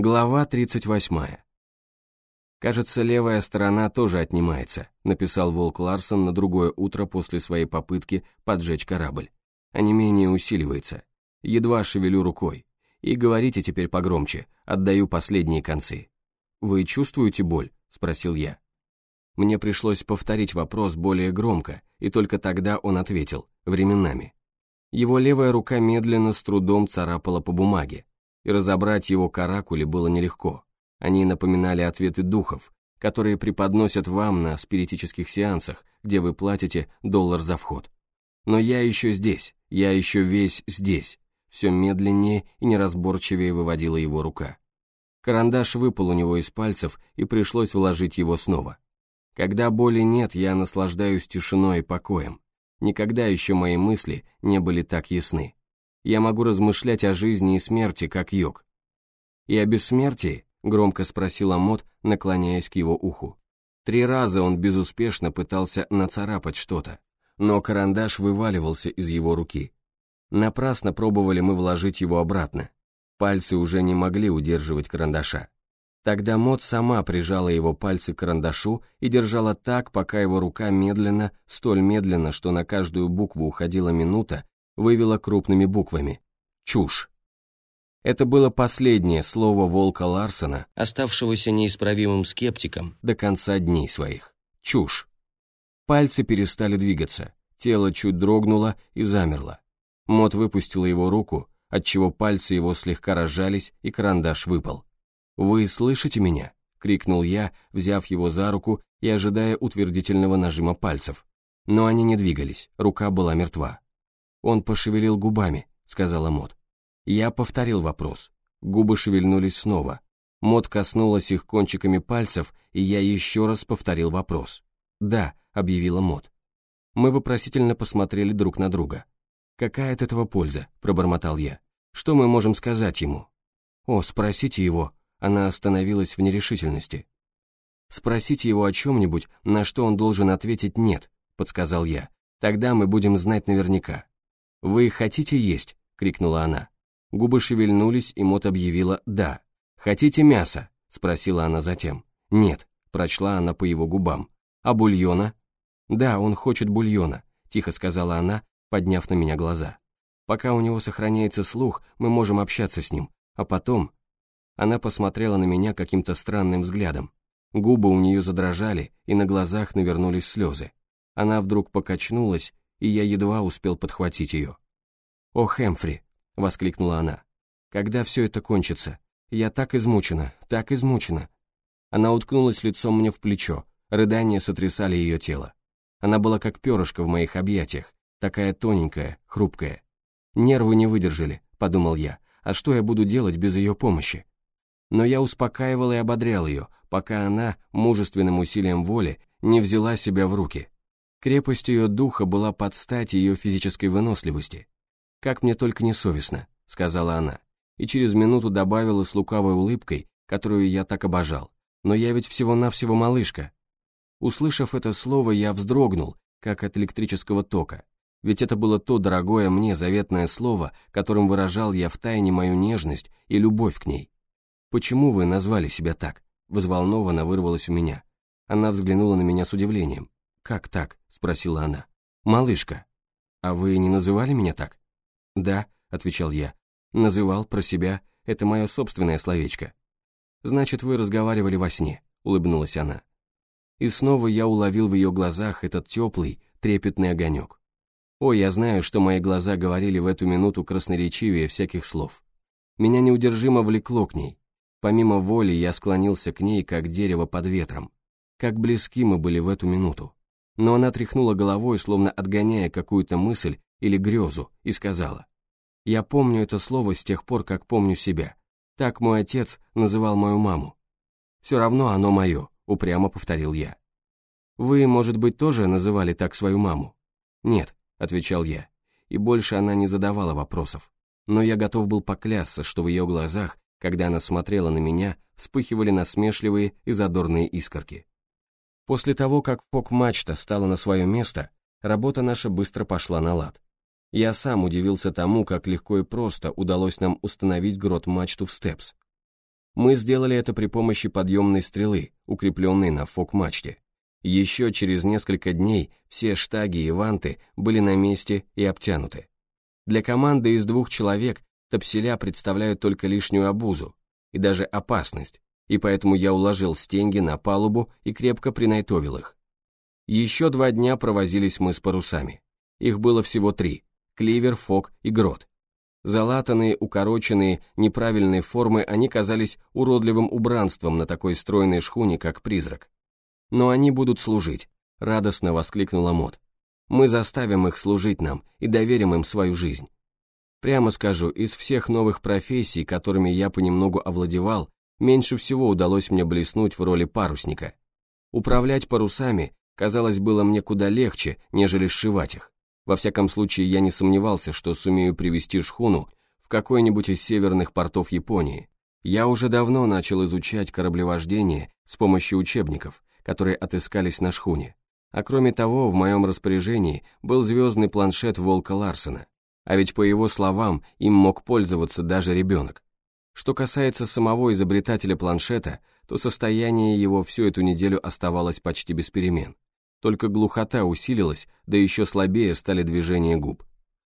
Глава 38. «Кажется, левая сторона тоже отнимается», написал Волк Ларсон на другое утро после своей попытки поджечь корабль. А не менее усиливается. Едва шевелю рукой. И говорите теперь погромче, отдаю последние концы. «Вы чувствуете боль?» – спросил я. Мне пришлось повторить вопрос более громко, и только тогда он ответил, временами. Его левая рука медленно с трудом царапала по бумаге, и разобрать его каракули было нелегко. Они напоминали ответы духов, которые преподносят вам на спиритических сеансах, где вы платите доллар за вход. Но я еще здесь, я еще весь здесь. Все медленнее и неразборчивее выводила его рука. Карандаш выпал у него из пальцев, и пришлось вложить его снова. Когда боли нет, я наслаждаюсь тишиной и покоем. Никогда еще мои мысли не были так ясны я могу размышлять о жизни и смерти, как йог. «И о бессмертии?» — громко спросил Амот, наклоняясь к его уху. Три раза он безуспешно пытался нацарапать что-то, но карандаш вываливался из его руки. Напрасно пробовали мы вложить его обратно. Пальцы уже не могли удерживать карандаша. Тогда Мот сама прижала его пальцы к карандашу и держала так, пока его рука медленно, столь медленно, что на каждую букву уходила минута, вывела крупными буквами. Чушь. Это было последнее слово Волка Ларсона, оставшегося неисправимым скептиком до конца дней своих. Чушь. Пальцы перестали двигаться, тело чуть дрогнуло и замерло. Мот выпустила его руку, отчего пальцы его слегка разжались и карандаш выпал. «Вы слышите меня?» — крикнул я, взяв его за руку и ожидая утвердительного нажима пальцев. Но они не двигались, рука была мертва. «Он пошевелил губами», — сказала Мот. Я повторил вопрос. Губы шевельнулись снова. Мот коснулась их кончиками пальцев, и я еще раз повторил вопрос. «Да», — объявила Мот. Мы вопросительно посмотрели друг на друга. «Какая от этого польза?» — пробормотал я. «Что мы можем сказать ему?» «О, спросите его». Она остановилась в нерешительности. «Спросите его о чем-нибудь, на что он должен ответить «нет», — подсказал я. «Тогда мы будем знать наверняка». «Вы хотите есть?» — крикнула она. Губы шевельнулись, и Мот объявила «да». «Хотите мясо?» — спросила она затем. «Нет», — прочла она по его губам. «А бульона?» «Да, он хочет бульона», — тихо сказала она, подняв на меня глаза. «Пока у него сохраняется слух, мы можем общаться с ним, а потом...» Она посмотрела на меня каким-то странным взглядом. Губы у нее задрожали, и на глазах навернулись слезы. Она вдруг покачнулась и я едва успел подхватить ее. «О, Хэмфри!» — воскликнула она. «Когда все это кончится? Я так измучена, так измучена!» Она уткнулась лицом мне в плечо, рыдания сотрясали ее тело. Она была как перышко в моих объятиях, такая тоненькая, хрупкая. «Нервы не выдержали», — подумал я, «а что я буду делать без ее помощи?» Но я успокаивал и ободрял ее, пока она, мужественным усилием воли, не взяла себя в руки, Крепость ее духа была под стать ее физической выносливости. «Как мне только не совестно», — сказала она, и через минуту добавила с лукавой улыбкой, которую я так обожал. «Но я ведь всего-навсего малышка». Услышав это слово, я вздрогнул, как от электрического тока, ведь это было то дорогое мне заветное слово, которым выражал я втайне мою нежность и любовь к ней. «Почему вы назвали себя так?» — взволнованно вырвалось у меня. Она взглянула на меня с удивлением. «Как так?» — спросила она. «Малышка, а вы не называли меня так?» «Да», — отвечал я. «Называл про себя, это мое собственное словечко». «Значит, вы разговаривали во сне», — улыбнулась она. И снова я уловил в ее глазах этот теплый, трепетный огонек. О, я знаю, что мои глаза говорили в эту минуту красноречивее всяких слов. Меня неудержимо влекло к ней. Помимо воли я склонился к ней, как дерево под ветром. Как близки мы были в эту минуту но она тряхнула головой, словно отгоняя какую-то мысль или грезу, и сказала, «Я помню это слово с тех пор, как помню себя. Так мой отец называл мою маму. Все равно оно мое», — упрямо повторил я. «Вы, может быть, тоже называли так свою маму?» «Нет», — отвечал я, и больше она не задавала вопросов. Но я готов был поклясться, что в ее глазах, когда она смотрела на меня, вспыхивали насмешливые и задорные искорки. После того, как фок-мачта стала на свое место, работа наша быстро пошла на лад. Я сам удивился тому, как легко и просто удалось нам установить грот-мачту в степс. Мы сделали это при помощи подъемной стрелы, укрепленной на фок-мачте. Еще через несколько дней все штаги и ванты были на месте и обтянуты. Для команды из двух человек топселя представляют только лишнюю обузу и даже опасность, и поэтому я уложил стенги на палубу и крепко принайтовил их. Еще два дня провозились мы с парусами. Их было всего три – кливер, фок и грот. Залатанные, укороченные, неправильные формы, они казались уродливым убранством на такой стройной шхуне, как призрак. Но они будут служить, радостно воскликнула Мот. Мы заставим их служить нам и доверим им свою жизнь. Прямо скажу, из всех новых профессий, которыми я понемногу овладевал, меньше всего удалось мне блеснуть в роли парусника. Управлять парусами, казалось, было мне куда легче, нежели сшивать их. Во всяком случае, я не сомневался, что сумею привести шхуну в какой-нибудь из северных портов Японии. Я уже давно начал изучать кораблевождение с помощью учебников, которые отыскались на шхуне. А кроме того, в моем распоряжении был звездный планшет Волка Ларсена. А ведь, по его словам, им мог пользоваться даже ребенок. Что касается самого изобретателя планшета, то состояние его всю эту неделю оставалось почти без перемен. Только глухота усилилась, да еще слабее стали движения губ.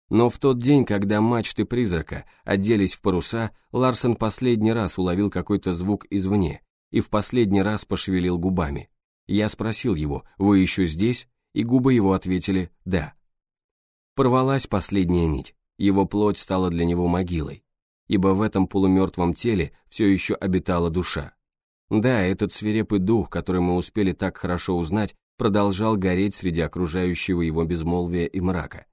Но в тот день, когда мачты призрака оделись в паруса, Ларсон последний раз уловил какой-то звук извне и в последний раз пошевелил губами. Я спросил его, «Вы еще здесь?» и губы его ответили «Да». Порвалась последняя нить, его плоть стала для него могилой, ибо в этом полумертвом теле все еще обитала душа. Да, этот свирепый дух, который мы успели так хорошо узнать, продолжал гореть среди окружающего его безмолвия и мрака.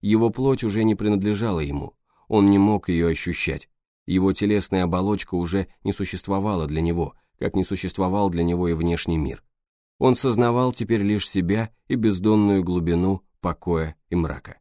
Его плоть уже не принадлежала ему, он не мог ее ощущать. Его телесная оболочка уже не существовала для него, как не существовал для него и внешний мир. Он сознавал теперь лишь себя и бездонную глубину покоя и мрака.